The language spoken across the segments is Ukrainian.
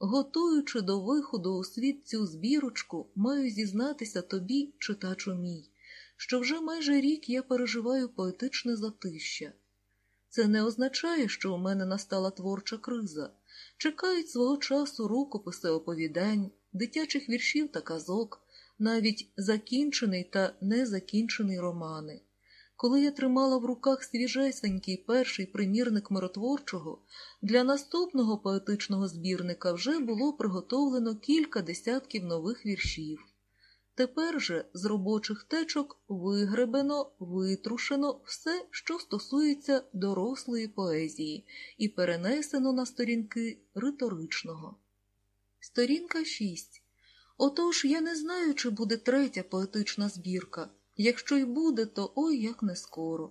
Готуючи до виходу у світ цю збірочку, маю зізнатися тобі, читачу мій, що вже майже рік я переживаю поетичне затища. Це не означає, що у мене настала творча криза. Чекають свого часу рукописи оповідань, дитячих віршів та казок, навіть закінчений та незакінчений романи. Коли я тримала в руках свіжесенький перший примірник миротворчого, для наступного поетичного збірника вже було приготовлено кілька десятків нових віршів. Тепер же з робочих течок вигребено, витрушено все, що стосується дорослої поезії, і перенесено на сторінки риторичного. Сторінка 6. Отож я не знаю, чи буде третя поетична збірка. Якщо й буде, то ой як не скоро.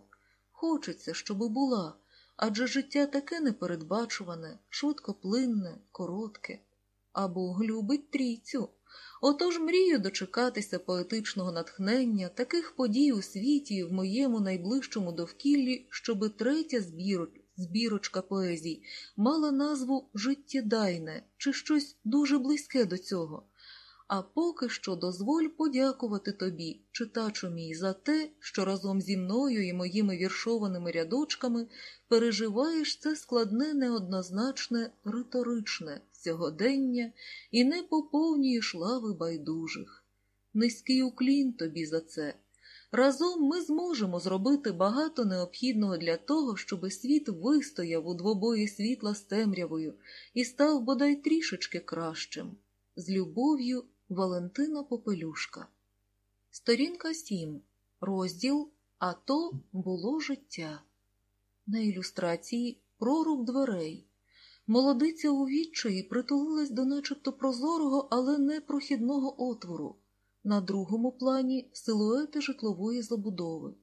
Хочеться, щоб була, адже життя таке непередбачуване, швидкоплинне, коротке. А Бог любить трійцю. Отож мрію дочекатися поетичного натхнення, таких подій у світі і в моєму найближчому довкіллі, щоби третя збіроч, збірочка поезій мала назву Життєдайне чи щось дуже близьке до цього. А поки що дозволь подякувати тобі, читачу мій, за те, що разом зі мною і моїми віршованими рядочками переживаєш це складне, неоднозначне, риторичне сьогодення і не поповнюєш лави байдужих. Низький уклін тобі за це. Разом ми зможемо зробити багато необхідного для того, щоби світ вистояв у двобої світла з темрявою і став бодай трішечки кращим. З любов'ю Валентина Попелюшка. Сторінка 7. Розділ А то було життя. На ілюстрації проруб дверей. Молодиця у відчаї притулилась до начебто прозорого, але не прохідного отвору. На другому плані силуети житлової забудови.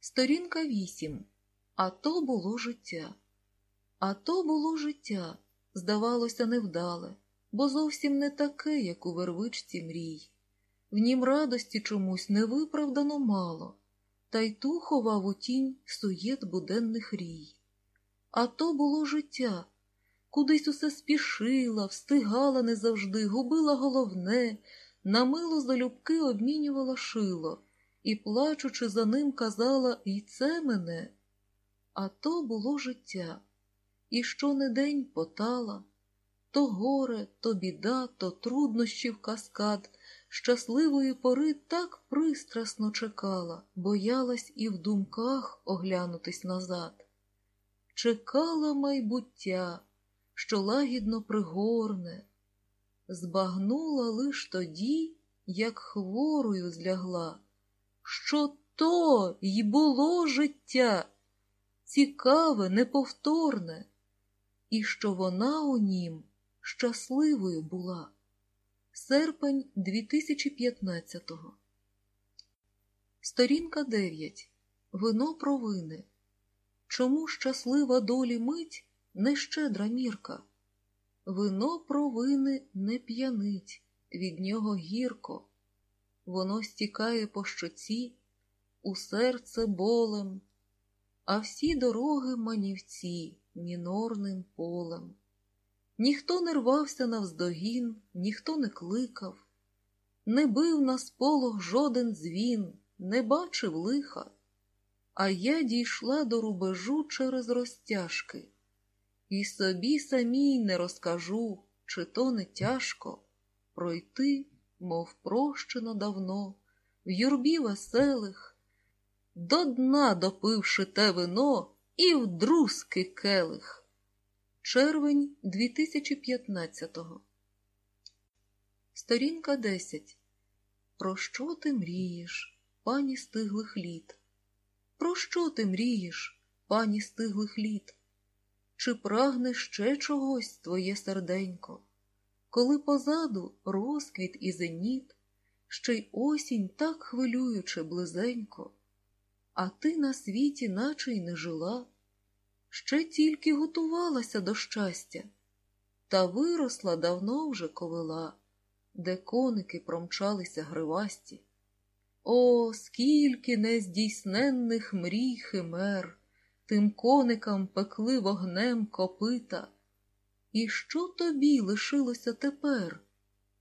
Сторінка 8. А то було життя. А то було життя. Здавалося, невдале бо зовсім не таке, як у вервичці мрій. В нім радості чомусь невиправдано мало, та й ту ховав у тінь суєт буденних рій. А то було життя, кудись усе спішила, встигала не завжди, губила головне, на мило залюбки обмінювала шило і, плачучи за ним, казала «І це мене. А то було життя, і що не день потала. То горе, то біда, то труднощів каскад, щасливої пори так пристрасно чекала, боялась і в думках оглянутись назад. Чекала майбуття, що лагідно пригорне, збагнула лиш тоді, як хворою злягла, що то й було життя, цікаве, неповторне, і що вона у нім щасливою була. Серпень 2015-го. Сторінка 9. Вино провини. Чому щаслива долі мить не щедра мірка? Вино провини не п'янить, від нього гірко. Воно стікає по щоці, у серце болем, а всі дороги манівці мінорним полем. Ніхто не рвався навздогін, ніхто не кликав, не бив на сполох жоден дзвін, не бачив лиха, а я дійшла до рубежу через розтяжки, і собі самій не розкажу, чи то не тяжко пройти, мов прощено давно, в юрбі веселих, до дна допивши те вино і в друзки келих. Червень 2015-го. Сторінка 10. Про що ти мрієш, пані стиглих літ? Про що ти мрієш, пані стиглих літ? Чи прагне ще чогось твоє серденько, коли позаду розквіт і зеніт, ще й осінь так хвилююче близенько, а ти на світі, наче й не жила? Ще тільки готувалася до щастя, та виросла давно вже ковила, де коники промчалися гривасті. О, скільки нездійсненних мрій химер, тим коникам пекли вогнем копита, І що тобі лишилося тепер?